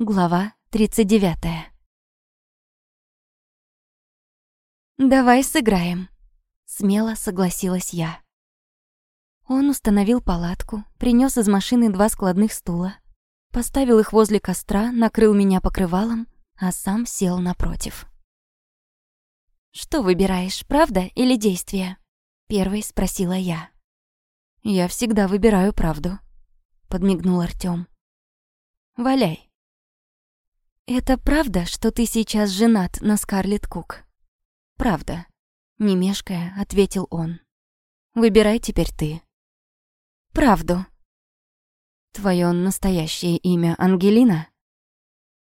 Глава 39. «Давай сыграем», — смело согласилась я. Он установил палатку, принес из машины два складных стула, поставил их возле костра, накрыл меня покрывалом, а сам сел напротив. «Что выбираешь, правда или действие?» — первой спросила я. «Я всегда выбираю правду», — подмигнул Артём. «Валяй». «Это правда, что ты сейчас женат на Скарлетт Кук?» «Правда», — не мешкая, ответил он. «Выбирай теперь ты». «Правду». «Твоё настоящее имя Ангелина?»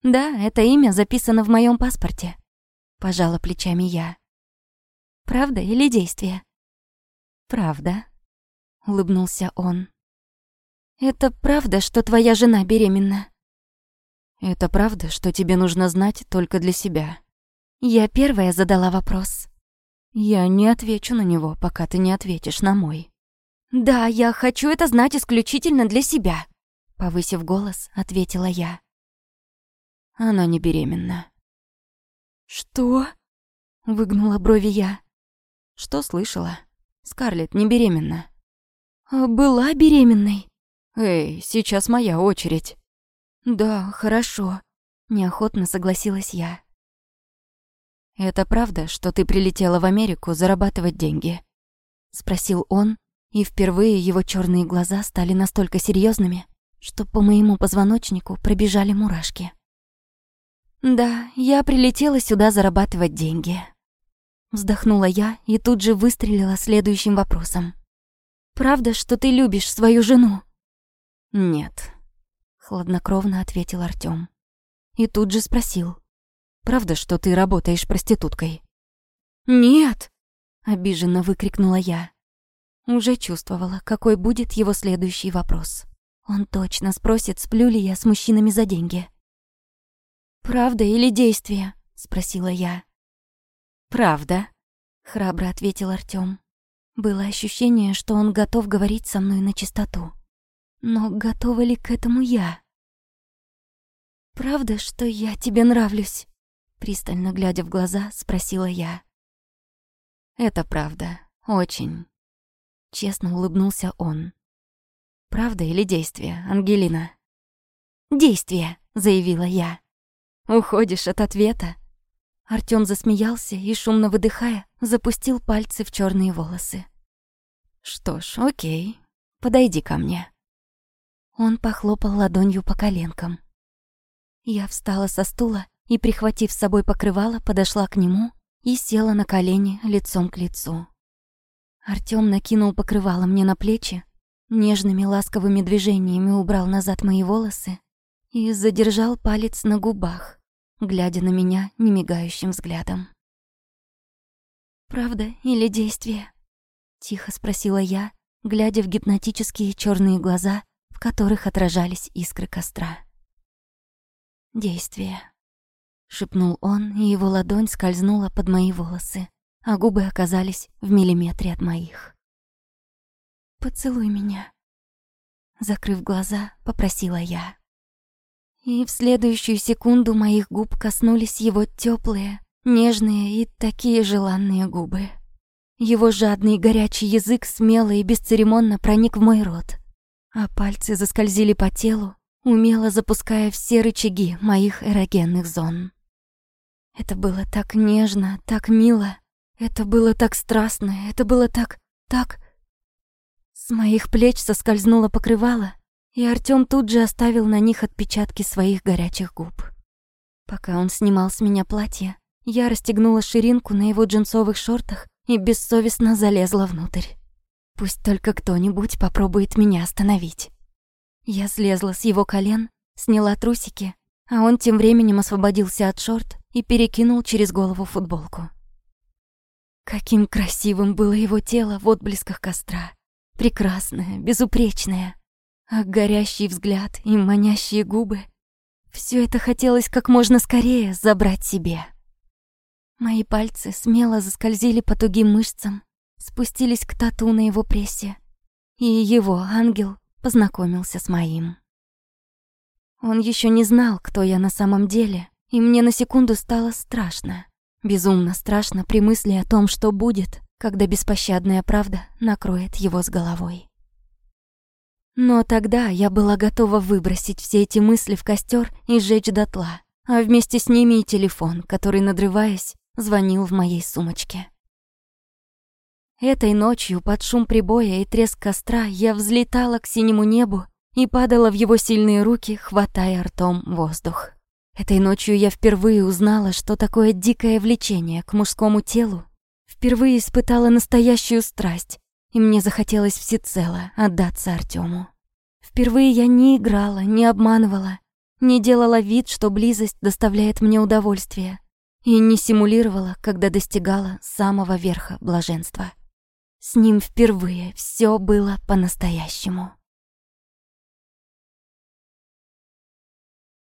«Да, это имя записано в моем паспорте», — пожала плечами я. «Правда или действие?» «Правда», — улыбнулся он. «Это правда, что твоя жена беременна?» Это правда, что тебе нужно знать только для себя. Я первая задала вопрос. Я не отвечу на него, пока ты не ответишь на мой. Да, я хочу это знать исключительно для себя, повысив голос, ответила я. Она не беременна. Что? выгнула брови я. Что слышала? Скарлетт не беременна. А была беременной? Эй, сейчас моя очередь. «Да, хорошо», — неохотно согласилась я. «Это правда, что ты прилетела в Америку зарабатывать деньги?» — спросил он, и впервые его черные глаза стали настолько серьезными, что по моему позвоночнику пробежали мурашки. «Да, я прилетела сюда зарабатывать деньги», — вздохнула я и тут же выстрелила следующим вопросом. «Правда, что ты любишь свою жену?» «Нет», Хладнокровно ответил Артём. И тут же спросил. «Правда, что ты работаешь проституткой?» «Нет!» — обиженно выкрикнула я. Уже чувствовала, какой будет его следующий вопрос. Он точно спросит, сплю ли я с мужчинами за деньги. «Правда или действие?» — спросила я. «Правда», — храбро ответил Артём. Было ощущение, что он готов говорить со мной на чистоту. Но готова ли к этому я? «Правда, что я тебе нравлюсь?» Пристально глядя в глаза, спросила я. «Это правда. Очень». Честно улыбнулся он. «Правда или действие, Ангелина?» «Действие», — заявила я. «Уходишь от ответа?» Артём засмеялся и, шумно выдыхая, запустил пальцы в черные волосы. «Что ж, окей. Подойди ко мне». Он похлопал ладонью по коленкам. Я встала со стула и, прихватив с собой покрывало, подошла к нему и села на колени лицом к лицу. Артём накинул покрывало мне на плечи, нежными ласковыми движениями убрал назад мои волосы и задержал палец на губах, глядя на меня немигающим взглядом. «Правда или действие?» — тихо спросила я, глядя в гипнотические черные глаза которых отражались искры костра. «Действие», — шепнул он, и его ладонь скользнула под мои волосы, а губы оказались в миллиметре от моих. «Поцелуй меня», — закрыв глаза, попросила я. И в следующую секунду моих губ коснулись его теплые, нежные и такие желанные губы. Его жадный горячий язык смело и бесцеремонно проник в мой рот, а пальцы заскользили по телу, умело запуская все рычаги моих эрогенных зон. Это было так нежно, так мило, это было так страстно, это было так... так... С моих плеч соскользнуло покрывало, и Артём тут же оставил на них отпечатки своих горячих губ. Пока он снимал с меня платье, я расстегнула ширинку на его джинсовых шортах и бессовестно залезла внутрь. Пусть только кто-нибудь попробует меня остановить. Я слезла с его колен, сняла трусики, а он тем временем освободился от шорт и перекинул через голову футболку. Каким красивым было его тело в отблесках костра. Прекрасное, безупречное. А горящий взгляд и манящие губы. Все это хотелось как можно скорее забрать себе. Мои пальцы смело заскользили по тугим мышцам, спустились к тату на его прессе, и его ангел познакомился с моим. Он еще не знал, кто я на самом деле, и мне на секунду стало страшно. Безумно страшно при мысли о том, что будет, когда беспощадная правда накроет его с головой. Но тогда я была готова выбросить все эти мысли в костер и сжечь дотла, а вместе с ними и телефон, который, надрываясь, звонил в моей сумочке. Этой ночью под шум прибоя и треск костра я взлетала к синему небу и падала в его сильные руки, хватая ртом воздух. Этой ночью я впервые узнала, что такое дикое влечение к мужскому телу. Впервые испытала настоящую страсть, и мне захотелось всецело отдаться Артему. Впервые я не играла, не обманывала, не делала вид, что близость доставляет мне удовольствие, и не симулировала, когда достигала самого верха блаженства. С ним впервые все было по-настоящему.